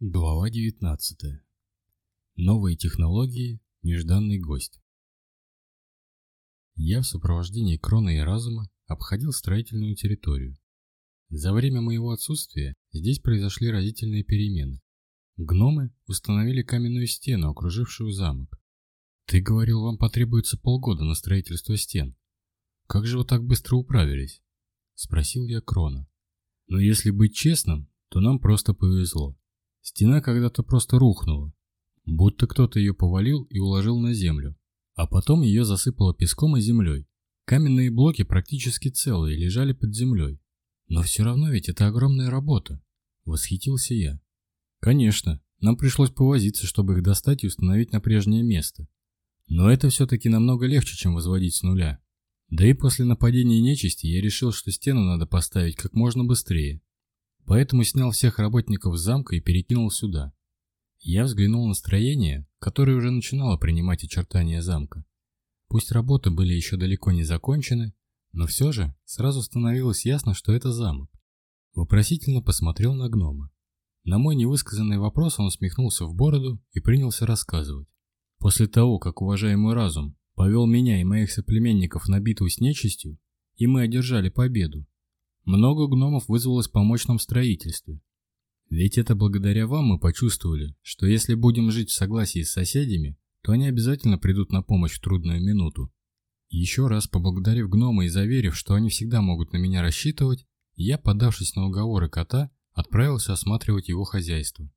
Глава 19. Новые технологии. Нежданный гость. Я в сопровождении Крона и Разума обходил строительную территорию. За время моего отсутствия здесь произошли разительные перемены. Гномы установили каменную стену, окружившую замок. Ты говорил, вам потребуется полгода на строительство стен. Как же вы так быстро управились? Спросил я Крона. Но если быть честным, то нам просто повезло. Стена когда-то просто рухнула, будто кто-то ее повалил и уложил на землю, а потом ее засыпало песком и землей. Каменные блоки практически целые лежали под землей. Но все равно ведь это огромная работа, восхитился я. Конечно, нам пришлось повозиться, чтобы их достать и установить на прежнее место. Но это все-таки намного легче, чем возводить с нуля. Да и после нападения нечисти я решил, что стену надо поставить как можно быстрее. Поэтому снял всех работников замка и перекинул сюда. Я взглянул на строение, которое уже начинало принимать очертания замка. Пусть работы были еще далеко не закончены, но все же сразу становилось ясно, что это замок. Вопросительно посмотрел на гнома. На мой невысказанный вопрос он усмехнулся в бороду и принялся рассказывать. После того, как уважаемый разум повел меня и моих соплеменников на битву с нечистью, и мы одержали победу, много гномов вызвалось по мощном строительстве. Ведь это благодаря вам мы почувствовали, что если будем жить в согласии с соседями, то они обязательно придут на помощь в трудную минуту. Еще раз поблагодарив гнома и заверив, что они всегда могут на меня рассчитывать, я, подавшись на уговоры кота, отправился осматривать его хозяйство.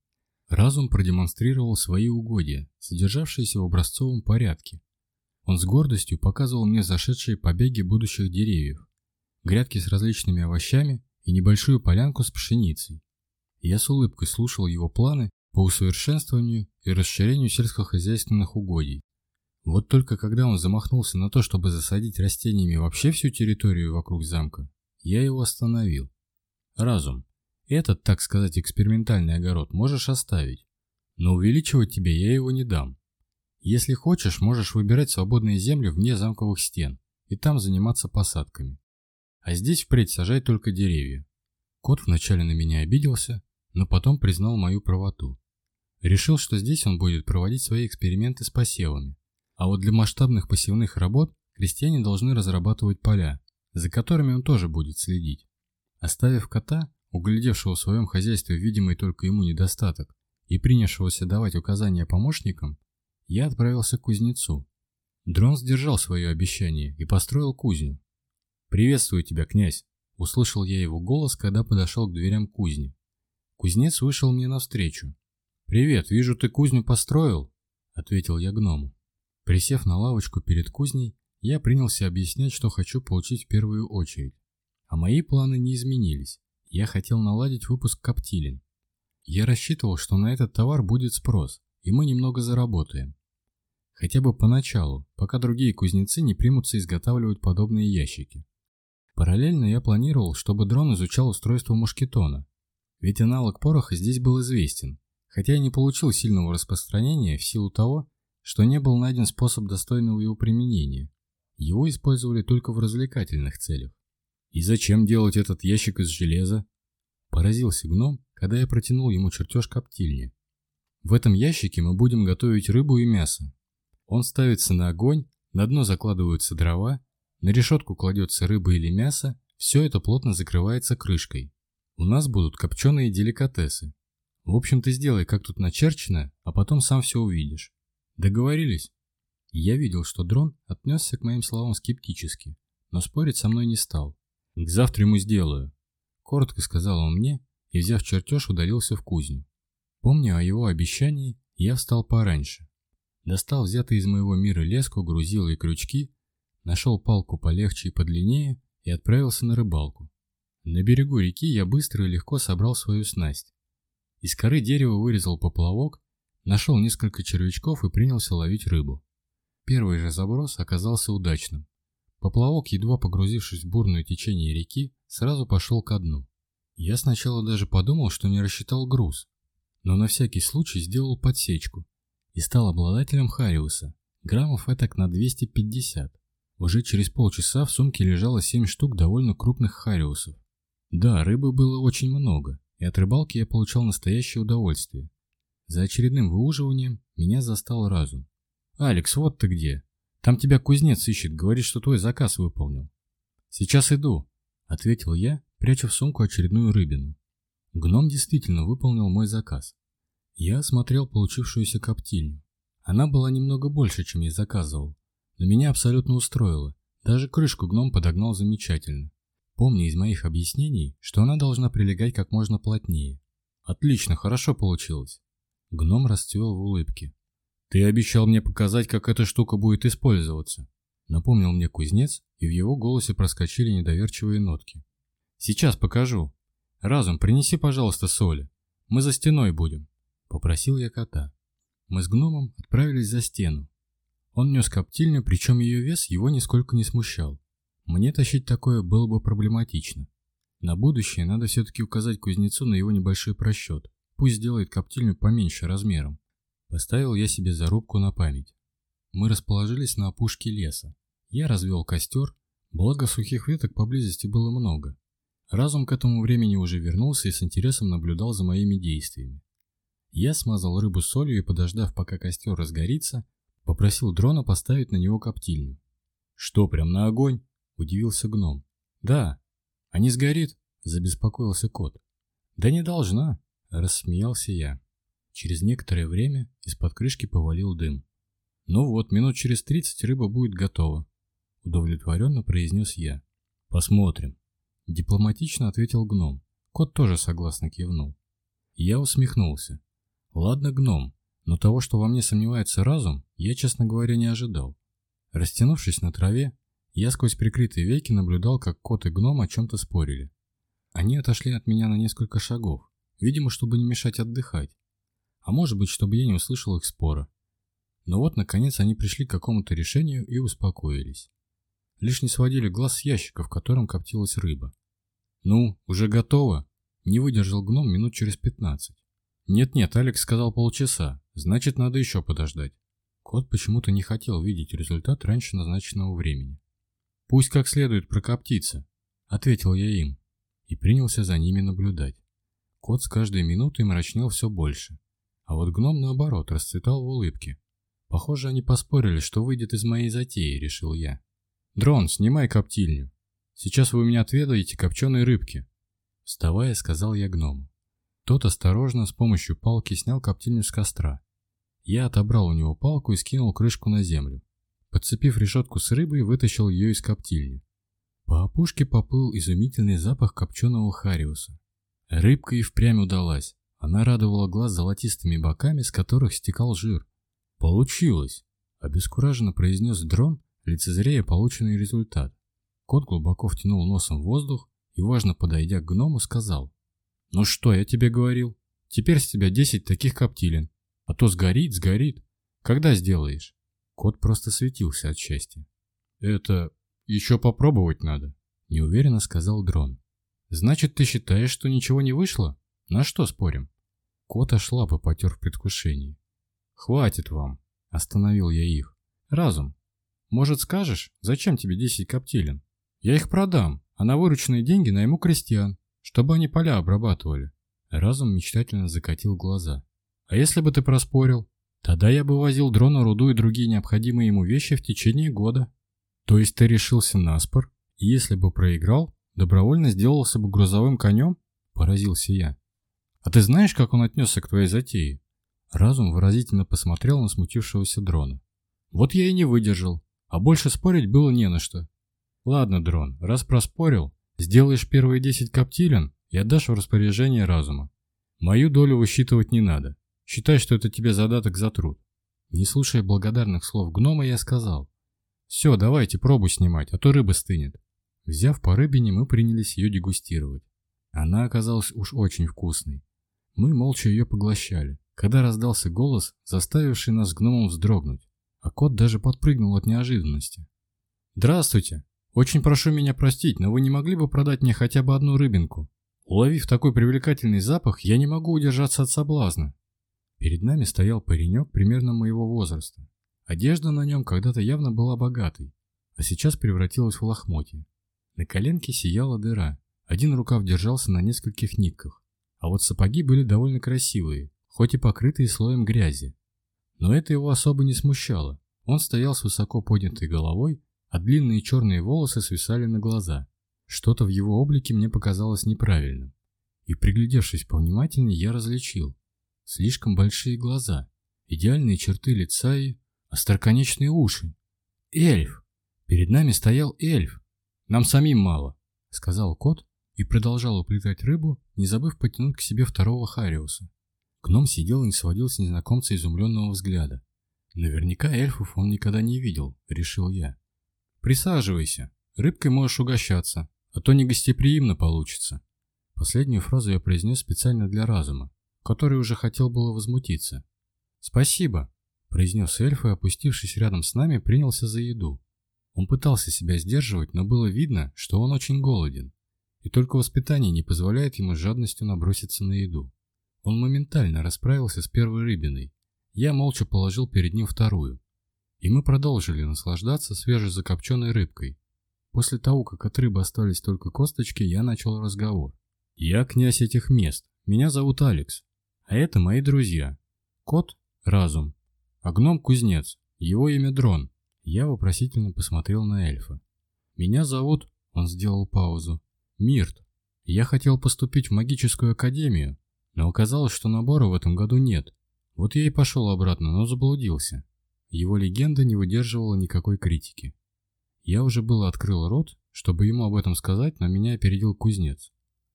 Разум продемонстрировал свои угодья, содержавшиеся в образцовом порядке. Он с гордостью показывал мне зашедшие побеги будущих деревьев, грядки с различными овощами и небольшую полянку с пшеницей. Я с улыбкой слушал его планы по усовершенствованию и расширению сельскохозяйственных угодий. Вот только когда он замахнулся на то, чтобы засадить растениями вообще всю территорию вокруг замка, я его остановил. Разум. Этот, так сказать, экспериментальный огород можешь оставить, но увеличивать тебе я его не дам. Если хочешь, можешь выбирать свободные земли вне замковых стен и там заниматься посадками. А здесь впредь сажай только деревья. Кот вначале на меня обиделся, но потом признал мою правоту. Решил, что здесь он будет проводить свои эксперименты с посевами. А вот для масштабных посевных работ крестьяне должны разрабатывать поля, за которыми он тоже будет следить. Оставив кота, углядевшего в своем хозяйстве видимый только ему недостаток, и принявшегося давать указания помощникам, я отправился к кузнецу. Дрон сдержал свое обещание и построил кузню, «Приветствую тебя, князь!» – услышал я его голос, когда подошел к дверям кузни. Кузнец вышел мне навстречу. «Привет, вижу, ты кузню построил?» – ответил я гному. Присев на лавочку перед кузней, я принялся объяснять, что хочу получить в первую очередь. А мои планы не изменились. Я хотел наладить выпуск коптилин. Я рассчитывал, что на этот товар будет спрос, и мы немного заработаем. Хотя бы поначалу, пока другие кузнецы не примутся изготавливать подобные ящики. Параллельно я планировал, чтобы дрон изучал устройство мушкетона, ведь аналог пороха здесь был известен, хотя и не получил сильного распространения в силу того, что не был найден способ достойного его применения. Его использовали только в развлекательных целях. «И зачем делать этот ящик из железа?» Поразился гном, когда я протянул ему чертеж коптильни. «В этом ящике мы будем готовить рыбу и мясо. Он ставится на огонь, на дно закладываются дрова, на решетку кладется рыба или мясо, все это плотно закрывается крышкой. У нас будут копченые деликатесы. В общем-то, сделай, как тут начерчено, а потом сам все увидишь. Договорились? Я видел, что дрон отнесся к моим словам скептически, но спорить со мной не стал. К завтраму сделаю. Коротко сказал он мне и, взяв чертеж, удалился в кузню. Помня о его обещании, я встал пораньше. Достал взятый из моего мира леску, грузила и крючки, нашел палку полегче и подлиннее и отправился на рыбалку. На берегу реки я быстро и легко собрал свою снасть. Из коры дерева вырезал поплавок, нашел несколько червячков и принялся ловить рыбу. Первый же заброс оказался удачным. Поплавок, едва погрузившись в бурное течение реки, сразу пошел ко дну. Я сначала даже подумал, что не рассчитал груз, но на всякий случай сделал подсечку и стал обладателем Хариуса, граммов этак на 250. Уже через полчаса в сумке лежало семь штук довольно крупных хариусов. Да, рыбы было очень много, и от рыбалки я получал настоящее удовольствие. За очередным выуживанием меня застал разум. «Алекс, вот ты где! Там тебя кузнец ищет, говорит, что твой заказ выполнил». «Сейчас иду», — ответил я, пряча в сумку очередную рыбину. Гном действительно выполнил мой заказ. Я осмотрел получившуюся коптильню. Она была немного больше, чем я заказывал, но меня абсолютно устроило. Даже крышку гном подогнал замечательно. Помни из моих объяснений, что она должна прилегать как можно плотнее. Отлично, хорошо получилось. Гном расцвел в улыбке. Ты обещал мне показать, как эта штука будет использоваться. Напомнил мне кузнец, и в его голосе проскочили недоверчивые нотки. Сейчас покажу. Разум, принеси, пожалуйста, соли. Мы за стеной будем. Попросил я кота. Мы с гномом отправились за стену, он нес коптильню, причем ее вес его нисколько не смущал. Мне тащить такое было бы проблематично. На будущее надо все-таки указать кузнецу на его небольшой просчет. Пусть сделает коптильню поменьше размером. Поставил я себе зарубку на память. Мы расположились на опушке леса. Я развел костер, благо сухих веток поблизости было много. Разум к этому времени уже вернулся и с интересом наблюдал за моими действиями. Я смазал рыбу солью и, подождав, пока костер разгорится, Попросил дрона поставить на него коптильню. «Что, прям на огонь?» – удивился гном. «Да». «А не сгорит?» – забеспокоился кот. «Да не должна», – рассмеялся я. Через некоторое время из-под крышки повалил дым. «Ну вот, минут через тридцать рыба будет готова», – удовлетворенно произнес я. «Посмотрим», – дипломатично ответил гном. Кот тоже согласно кивнул. Я усмехнулся. «Ладно, гном, но того, что во мне сомневается разум, я, честно говоря, не ожидал. Растянувшись на траве, я сквозь прикрытые веки наблюдал, как кот и гном о чем-то спорили. Они отошли от меня на несколько шагов, видимо, чтобы не мешать отдыхать. А может быть, чтобы я не услышал их спора. Но вот, наконец, они пришли к какому-то решению и успокоились. Лишь не сводили глаз с ящика, в котором коптилась рыба. «Ну, уже готово?» – не выдержал гном минут через пятнадцать. «Нет-нет, Алекс сказал полчаса, значит, надо еще подождать». Кот почему-то не хотел видеть результат раньше назначенного времени. «Пусть как следует прокоптится», — ответил я им и принялся за ними наблюдать. Кот с каждой минутой мрачнел все больше, а вот гном, наоборот, расцветал в улыбке. «Похоже, они поспорили, что выйдет из моей затеи», — решил я. «Дрон, снимай коптильню. Сейчас вы у меня отведаете копченой рыбки», — вставая, сказал я гному. Тот осторожно с помощью палки снял коптильню с костра. Я отобрал у него палку и скинул крышку на землю. Подцепив решетку с рыбой, вытащил ее из коптильни. По опушке поплыл изумительный запах копченого хариуса. Рыбка и впрямь удалась. Она радовала глаз золотистыми боками, с которых стекал жир. «Получилось!» – обескураженно произнес дрон, лицезрея полученный результат. Кот глубоко втянул носом воздух и, важно подойдя к гному, сказал – «Ну что я тебе говорил? Теперь с тебя 10 таких коптилин. А то сгорит, сгорит. Когда сделаешь?» Кот просто светился от счастья. «Это еще попробовать надо», — неуверенно сказал Дрон. «Значит, ты считаешь, что ничего не вышло? На что спорим?» Кот ошлапы потер в предвкушении. «Хватит вам!» — остановил я их. «Разум, может скажешь, зачем тебе 10 коптилин? Я их продам, а на вырученные деньги найму крестьян чтобы они поля обрабатывали. Разум мечтательно закатил глаза. А если бы ты проспорил? Тогда я бы возил дрона, руду и другие необходимые ему вещи в течение года. То есть ты решился на спор? И если бы проиграл, добровольно сделался бы грузовым конем? Поразился я. А ты знаешь, как он отнесся к твоей затее? Разум выразительно посмотрел на смутившегося дрона. Вот я и не выдержал, а больше спорить было не на что. Ладно, дрон, раз проспорил, Сделаешь первые 10 коптилен и отдашь в распоряжение разума. Мою долю высчитывать не надо. Считай, что это тебе задаток за труд. Не слушая благодарных слов гнома, я сказал. Все, давайте пробу снимать, а то рыба стынет. Взяв по рыбине, мы принялись ее дегустировать. Она оказалась уж очень вкусной. Мы молча ее поглощали, когда раздался голос, заставивший нас гномом вздрогнуть, а кот даже подпрыгнул от неожиданности. «Здравствуйте!» Очень прошу меня простить, но вы не могли бы продать мне хотя бы одну рыбинку? Уловив такой привлекательный запах, я не могу удержаться от соблазна. Перед нами стоял паренек примерно моего возраста. Одежда на нем когда-то явно была богатой, а сейчас превратилась в лохмотье. На коленке сияла дыра, один рукав держался на нескольких нитках, а вот сапоги были довольно красивые, хоть и покрытые слоем грязи. Но это его особо не смущало. Он стоял с высоко поднятой головой, а длинные черные волосы свисали на глаза. Что-то в его облике мне показалось неправильным. И приглядевшись повнимательнее, я различил. Слишком большие глаза, идеальные черты лица и остроконечные уши. Эльф! Перед нами стоял эльф. Нам самим мало, сказал кот и продолжал уплетать рыбу, не забыв потянуть к себе второго Хариуса. Гном сидел и не сводил с незнакомца изумленного взгляда. Наверняка эльфов он никогда не видел, решил я. Присаживайся. Рыбкой можешь угощаться, а то не гостеприимно получится. Последнюю фразу я произнес специально для разума, который уже хотел было возмутиться. «Спасибо», – произнес эльф и, опустившись рядом с нами, принялся за еду. Он пытался себя сдерживать, но было видно, что он очень голоден, и только воспитание не позволяет ему с жадностью наброситься на еду. Он моментально расправился с первой рыбиной. Я молча положил перед ним вторую и мы продолжили наслаждаться свежезакопченной рыбкой. После того, как от рыбы остались только косточки, я начал разговор. «Я князь этих мест. Меня зовут Алекс. А это мои друзья. Кот – Разум. А гном – Кузнец. Его имя Дрон». Я вопросительно посмотрел на эльфа. «Меня зовут...» – он сделал паузу. «Мирт. Я хотел поступить в магическую академию, но оказалось, что набора в этом году нет. Вот я и пошел обратно, но заблудился. Его легенда не выдерживала никакой критики. Я уже было открыл рот, чтобы ему об этом сказать, но меня опередил кузнец.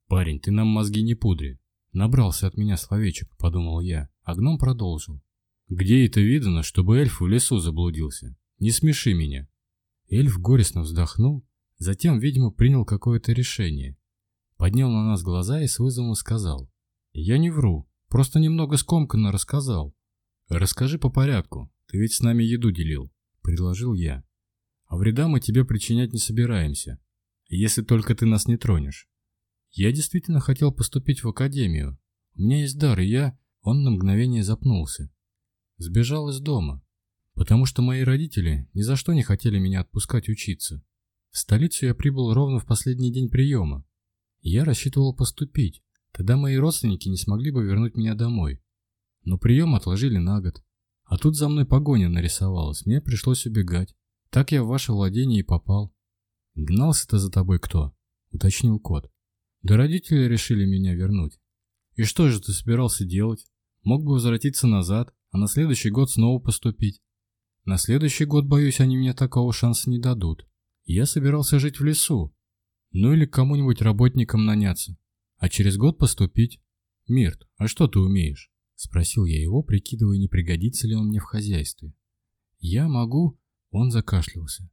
«Парень, ты нам мозги не пудри!» Набрался от меня словечек, подумал я, а гном продолжил. «Где это видно, чтобы эльф в лесу заблудился? Не смеши меня!» Эльф горестно вздохнул, затем, видимо, принял какое-то решение. Поднял на нас глаза и с вызовом сказал. «Я не вру, просто немного скомканно рассказал. Расскажи по порядку, ты ведь с нами еду делил, предложил я. А вреда мы тебе причинять не собираемся, если только ты нас не тронешь. Я действительно хотел поступить в академию. У меня есть дар, и я... Он на мгновение запнулся. Сбежал из дома, потому что мои родители ни за что не хотели меня отпускать учиться. В столицу я прибыл ровно в последний день приема. Я рассчитывал поступить, тогда мои родственники не смогли бы вернуть меня домой. Но прием отложили на год. А тут за мной погоня нарисовалась, мне пришлось убегать. Так я в ваше владение и попал. Гнался-то за тобой кто? Уточнил кот. Да родители решили меня вернуть. И что же ты собирался делать? Мог бы возвратиться назад, а на следующий год снова поступить. На следующий год, боюсь, они мне такого шанса не дадут. Я собирался жить в лесу. Ну или кому-нибудь работником наняться. А через год поступить. Мирт, а что ты умеешь? Спросил я его, прикидывая, не пригодится ли он мне в хозяйстве. «Я могу...» Он закашлялся.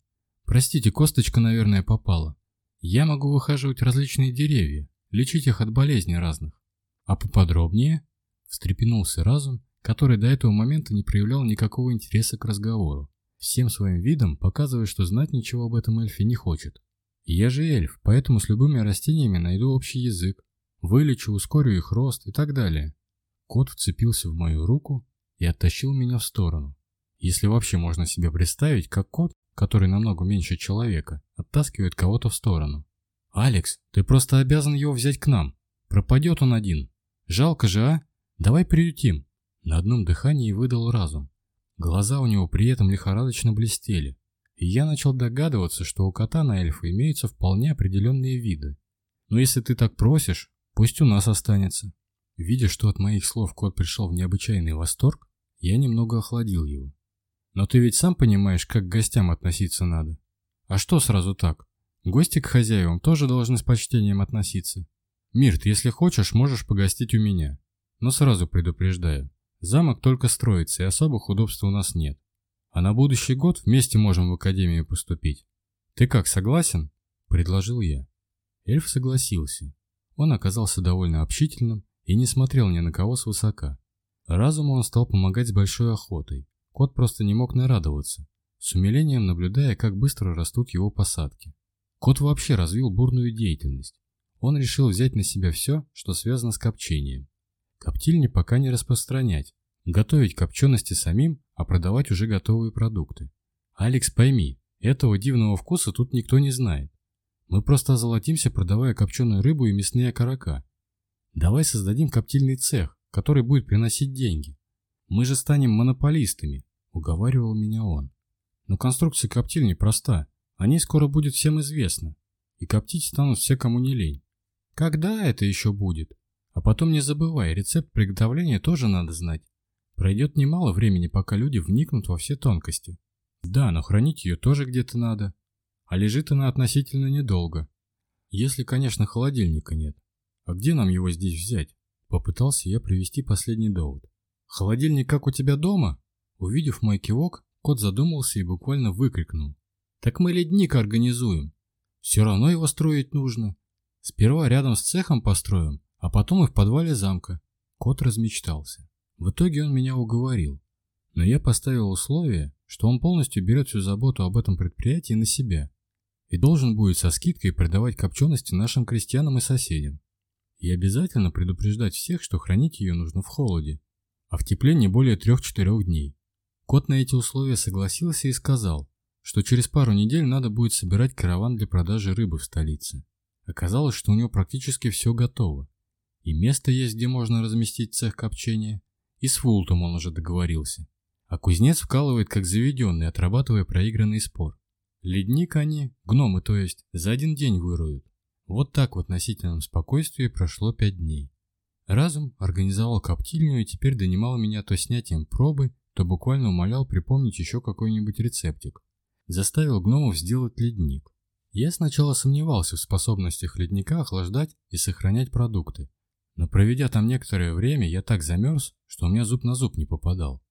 «Простите, косточка, наверное, попала. Я могу выхаживать различные деревья, лечить их от болезней разных. А поподробнее?» Встрепенулся разум, который до этого момента не проявлял никакого интереса к разговору, всем своим видом показывая, что знать ничего об этом эльфе не хочет. «Я же эльф, поэтому с любыми растениями найду общий язык, вылечу, ускорю их рост и так далее. Кот вцепился в мою руку и оттащил меня в сторону. Если вообще можно себе представить, как кот, который намного меньше человека, оттаскивает кого-то в сторону. «Алекс, ты просто обязан его взять к нам. Пропадет он один. Жалко же, а? Давай приютим». На одном дыхании выдал разум. Глаза у него при этом лихорадочно блестели. И я начал догадываться, что у кота на эльфа имеются вполне определенные виды. Но если ты так просишь, пусть у нас останется. Видя, что от моих слов кот пришел в необычайный восторг, я немного охладил его. «Но ты ведь сам понимаешь, как к гостям относиться надо. А что сразу так? Гости к хозяевам тоже должны с почтением относиться. Мирт, если хочешь, можешь погостить у меня. Но сразу предупреждаю, замок только строится, и особых удобств у нас нет. А на будущий год вместе можем в академию поступить. Ты как, согласен?» – предложил я. Эльф согласился. Он оказался довольно общительным, и не смотрел ни на кого свысока. Разуму он стал помогать с большой охотой. Кот просто не мог нарадоваться, с умилением наблюдая, как быстро растут его посадки. Кот вообще развил бурную деятельность. Он решил взять на себя все, что связано с копчением. Коптильни пока не распространять, готовить копчености самим, а продавать уже готовые продукты. Алекс, пойми, этого дивного вкуса тут никто не знает. Мы просто озолотимся, продавая копченую рыбу и мясные окорока. Давай создадим коптильный цех, который будет приносить деньги. Мы же станем монополистами, уговаривал меня он. Но конструкция коптильни проста. О ней скоро будет всем известно. И коптить станут все, кому не лень. Когда это еще будет? А потом не забывай, рецепт приготовления тоже надо знать. Пройдет немало времени, пока люди вникнут во все тонкости. Да, но хранить ее тоже где-то надо. А лежит она относительно недолго. Если, конечно, холодильника нет. А где нам его здесь взять? Попытался я привести последний довод. Холодильник как у тебя дома? Увидев мой кивок, кот задумался и буквально выкрикнул. Так мы ледник организуем. Все равно его строить нужно. Сперва рядом с цехом построим, а потом и в подвале замка. Кот размечтался. В итоге он меня уговорил. Но я поставил условие, что он полностью берет всю заботу об этом предприятии на себя и должен будет со скидкой продавать копчености нашим крестьянам и соседям. И обязательно предупреждать всех, что хранить ее нужно в холоде, а в тепле не более 3-4 дней. Кот на эти условия согласился и сказал, что через пару недель надо будет собирать караван для продажи рыбы в столице. Оказалось, что у него практически все готово. И место есть, где можно разместить цех копчения, и с Фултом он уже договорился. А кузнец вкалывает как заведенный, отрабатывая проигранный спор. Ледник они, гномы то есть, за один день выроют. Вот так в относительном спокойствии прошло пять дней. Разум организовал коптильню и теперь донимал меня то снятием пробы, то буквально умолял припомнить еще какой-нибудь рецептик. Заставил гномов сделать ледник. Я сначала сомневался в способностях ледника охлаждать и сохранять продукты, но проведя там некоторое время, я так замерз, что у меня зуб на зуб не попадал.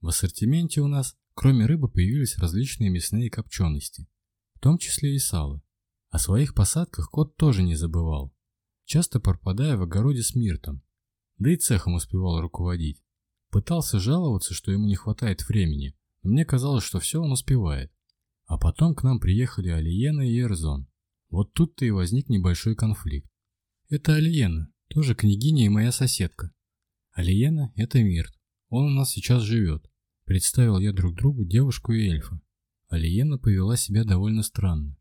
В ассортименте у нас, кроме рыбы, появились различные мясные копчености, в том числе и сало. О своих посадках кот тоже не забывал, часто пропадая в огороде с Миртом, да и цехом успевал руководить. Пытался жаловаться, что ему не хватает времени, но мне казалось, что все он успевает. А потом к нам приехали Алиена и Эрзон. Вот тут-то и возник небольшой конфликт. Это Алиена, тоже княгиня и моя соседка. Алиена – это Мирт, он у нас сейчас живет. Представил я друг другу девушку и эльфа. Алиена повела себя довольно странно.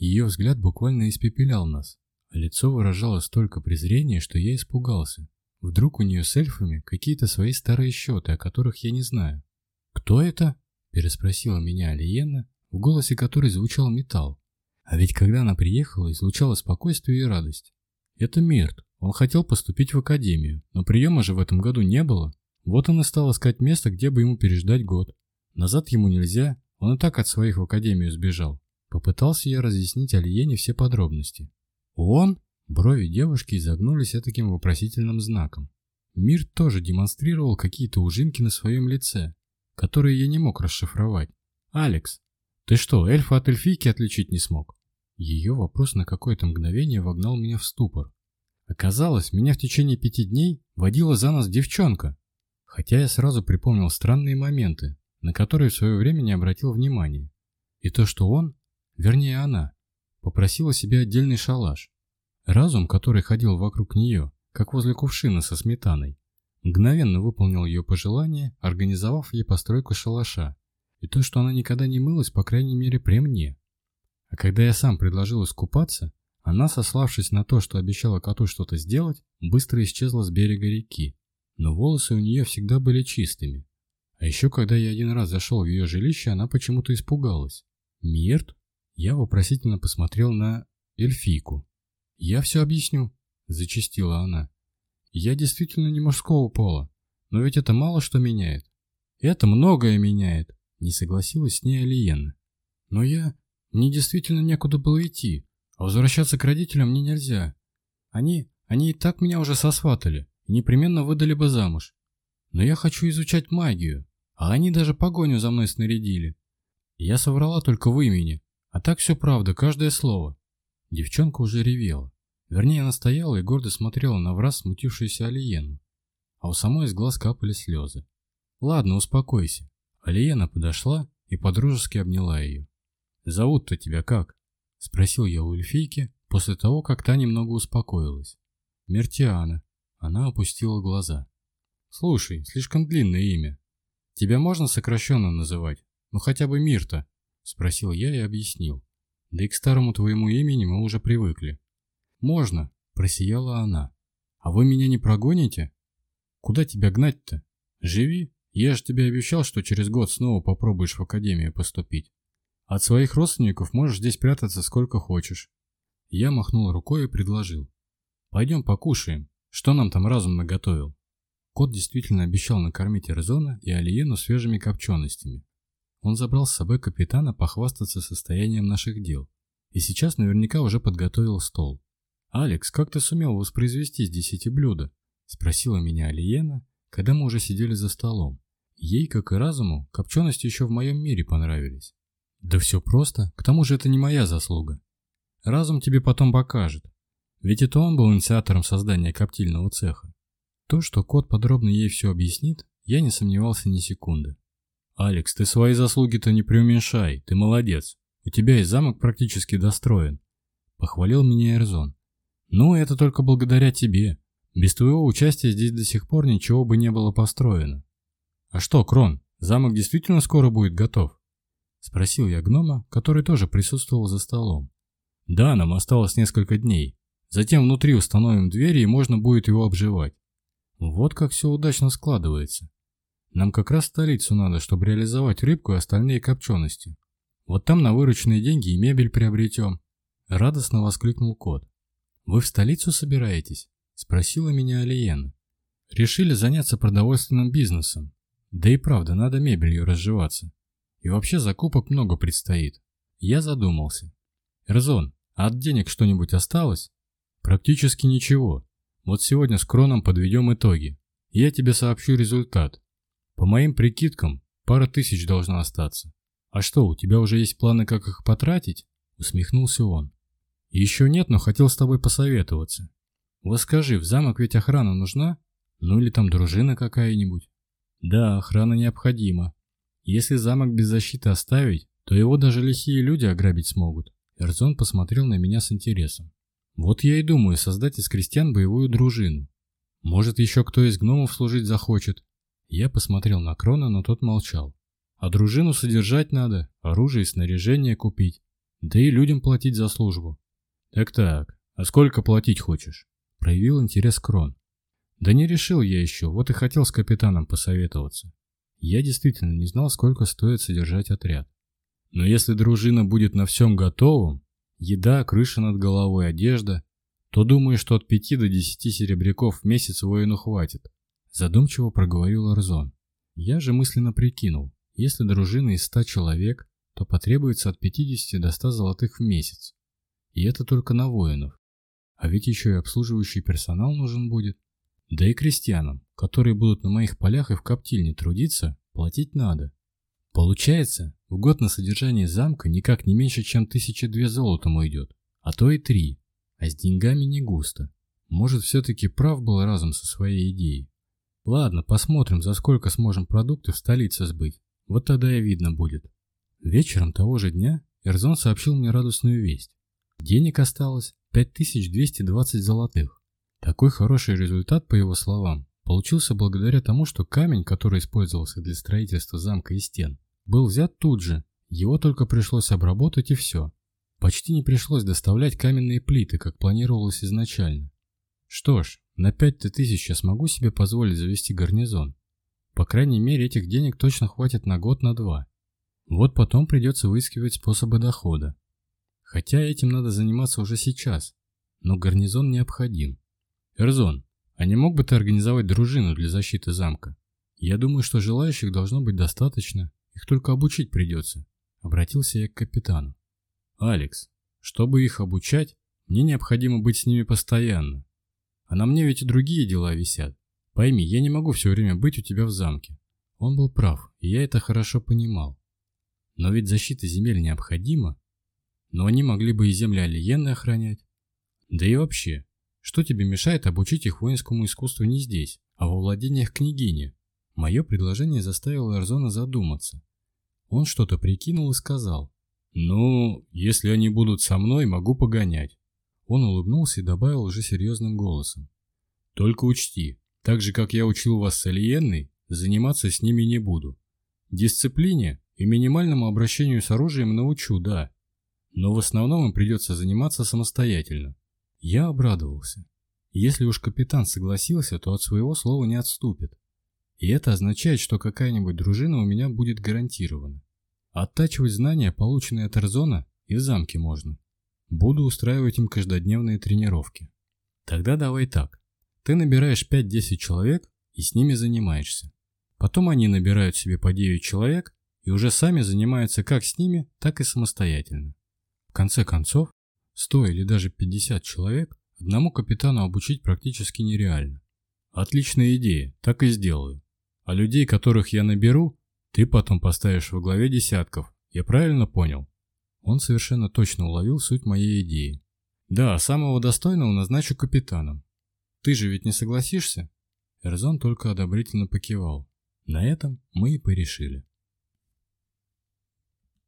Ее взгляд буквально испепелял нас, а лицо выражало столько презрения, что я испугался. Вдруг у нее с эльфами какие-то свои старые счеты, о которых я не знаю. «Кто это?» – переспросила меня Алиена, в голосе которой звучал металл. А ведь когда она приехала, излучала спокойствие и радость. «Это Мирт. Он хотел поступить в академию, но приема же в этом году не было. Вот он и стал искать место, где бы ему переждать год. Назад ему нельзя, он и так от своих в академию сбежал. Попытался я разъяснить Алиене все подробности. «Он?» Брови девушки изогнулись таким вопросительным знаком. Мир тоже демонстрировал какие-то ужимки на своем лице, которые я не мог расшифровать. «Алекс, ты что, эльфа от эльфийки отличить не смог?» Ее вопрос на какое-то мгновение вогнал меня в ступор. Оказалось, меня в течение пяти дней водила за нос девчонка. Хотя я сразу припомнил странные моменты, на которые в свое время не обратил внимания. И то, что он вернее она, попросила себе отдельный шалаш. Разум, который ходил вокруг нее, как возле кувшина со сметаной, мгновенно выполнил ее пожелание, организовав ей постройку шалаша. И то, что она никогда не мылась, по крайней мере, при мне. А когда я сам предложил искупаться, она, сославшись на то, что обещала коту что-то сделать, быстро исчезла с берега реки. Но волосы у нее всегда были чистыми. А еще, когда я один раз зашел в ее жилище, она почему-то испугалась. «Мирт?» Я вопросительно посмотрел на эльфийку. «Я все объясню», – зачастила она. «Я действительно не мужского пола, но ведь это мало что меняет». «Это многое меняет», – не согласилась с ней Алиена. «Но я... Мне действительно некуда было идти, а возвращаться к родителям мне нельзя. Они... Они и так меня уже сосватали непременно выдали бы замуж. Но я хочу изучать магию, а они даже погоню за мной снарядили. Я соврала только в имени, а так все правда, каждое слово. Девчонка уже ревела. Вернее, она стояла и гордо смотрела на враз смутившуюся Алиену. А у самой из глаз капали слезы. «Ладно, успокойся». Алиена подошла и подружески обняла ее. «Зовут-то тебя как?» – спросил я у эльфийки после того, как та немного успокоилась. «Мертиана». Она опустила глаза. «Слушай, слишком длинное имя. Тебя можно сокращенно называть? Ну хотя бы Мирта. Спросил я и объяснил. Да и к старому твоему имени мы уже привыкли. Можно, просияла она. А вы меня не прогоните? Куда тебя гнать-то? Живи. Я же тебе обещал, что через год снова попробуешь в академию поступить. От своих родственников можешь здесь прятаться сколько хочешь. Я махнул рукой и предложил. Пойдем покушаем. Что нам там разум наготовил? Кот действительно обещал накормить Эрзона и Алиену свежими копченостями. Он забрал с собой капитана похвастаться состоянием наших дел. И сейчас наверняка уже подготовил стол. «Алекс, как ты сумел воспроизвести здесь эти блюда?» Спросила меня Алиена, когда мы уже сидели за столом. Ей, как и разуму, копчености еще в моем мире понравились. Да все просто, к тому же это не моя заслуга. Разум тебе потом покажет. Ведь это он был инициатором создания коптильного цеха. То, что кот подробно ей все объяснит, я не сомневался ни секунды. «Алекс, ты свои заслуги-то не преуменьшай, ты молодец. У тебя и замок практически достроен», — похвалил меня Эрзон. «Ну, это только благодаря тебе. Без твоего участия здесь до сих пор ничего бы не было построено». «А что, Крон, замок действительно скоро будет готов?» — спросил я гнома, который тоже присутствовал за столом. «Да, нам осталось несколько дней. Затем внутри установим двери, и можно будет его обживать». Вот как все удачно складывается. Нам как раз столицу надо, чтобы реализовать рыбку и остальные копчености. Вот там на вырученные деньги и мебель приобретем. Радостно воскликнул кот. Вы в столицу собираетесь? Спросила меня Алиена. Решили заняться продовольственным бизнесом. Да и правда, надо мебелью разживаться. И вообще закупок много предстоит. Я задумался. Эрзон, а от денег что-нибудь осталось? Практически ничего. Вот сегодня с Кроном подведем итоги. Я тебе сообщу результат. По моим прикидкам, пара тысяч должна остаться. А что, у тебя уже есть планы, как их потратить? Усмехнулся он. Еще нет, но хотел с тобой посоветоваться. Вот скажи, в замок ведь охрана нужна? Ну или там дружина какая-нибудь? Да, охрана необходима. Если замок без защиты оставить, то его даже лихие люди ограбить смогут. Эрзон посмотрел на меня с интересом. Вот я и думаю создать из крестьян боевую дружину. Может, еще кто из гномов служить захочет, я посмотрел на Крона, но тот молчал. А дружину содержать надо, оружие и снаряжение купить. Да и людям платить за службу. Так-так, а сколько платить хочешь? Проявил интерес Крон. Да не решил я еще, вот и хотел с капитаном посоветоваться. Я действительно не знал, сколько стоит содержать отряд. Но если дружина будет на всем готовом, еда, крыша над головой, одежда, то думаю, что от пяти до десяти серебряков в месяц воину хватит. Задумчиво проговорил Арзон. Я же мысленно прикинул, если дружина из 100 человек, то потребуется от 50 до 100 золотых в месяц. И это только на воинов. А ведь еще и обслуживающий персонал нужен будет. Да и крестьянам, которые будут на моих полях и в коптильне трудиться, платить надо. Получается, в год на содержание замка никак не меньше, чем тысяча две золотом уйдет, а то и три. А с деньгами не густо. Может, все-таки прав был разум со своей идеей. Ладно, посмотрим, за сколько сможем продукты в столице сбыть. Вот тогда и видно будет. Вечером того же дня Эрзон сообщил мне радостную весть. Денег осталось 5220 золотых. Такой хороший результат, по его словам, получился благодаря тому, что камень, который использовался для строительства замка и стен, был взят тут же, его только пришлось обработать и все. Почти не пришлось доставлять каменные плиты, как планировалось изначально. Что ж, на пять-то тысяч я смогу себе позволить завести гарнизон. По крайней мере, этих денег точно хватит на год, на два. Вот потом придется выискивать способы дохода. Хотя этим надо заниматься уже сейчас, но гарнизон необходим. Эрзон, а не мог бы ты организовать дружину для защиты замка? Я думаю, что желающих должно быть достаточно, их только обучить придется. Обратился я к капитану. Алекс, чтобы их обучать, мне необходимо быть с ними постоянно. А на мне ведь и другие дела висят. Пойми, я не могу все время быть у тебя в замке. Он был прав, и я это хорошо понимал. Но ведь защита земель необходима. Но они могли бы и земли Алиены охранять. Да и вообще, что тебе мешает обучить их воинскому искусству не здесь, а во владениях княгини? Мое предложение заставило Эрзона задуматься. Он что-то прикинул и сказал. «Ну, если они будут со мной, могу погонять. Он улыбнулся и добавил уже серьезным голосом. «Только учти, так же, как я учил вас с Алиенной, заниматься с ними не буду. Дисциплине и минимальному обращению с оружием научу, да, но в основном им придется заниматься самостоятельно. Я обрадовался. Если уж капитан согласился, то от своего слова не отступит. И это означает, что какая-нибудь дружина у меня будет гарантирована. Оттачивать знания, полученные от Эрзона, и в замке можно. Буду устраивать им каждодневные тренировки. Тогда давай так. Ты набираешь 5-10 человек и с ними занимаешься. Потом они набирают себе по 9 человек и уже сами занимаются как с ними, так и самостоятельно. В конце концов, 100 или даже 50 человек одному капитану обучить практически нереально. Отличная идея, так и сделаю. А людей, которых я наберу, ты потом поставишь во главе десятков. Я правильно понял? Он совершенно точно уловил суть моей идеи. «Да, самого достойного назначу капитаном. Ты же ведь не согласишься?» Эрзан только одобрительно покивал. На этом мы и порешили.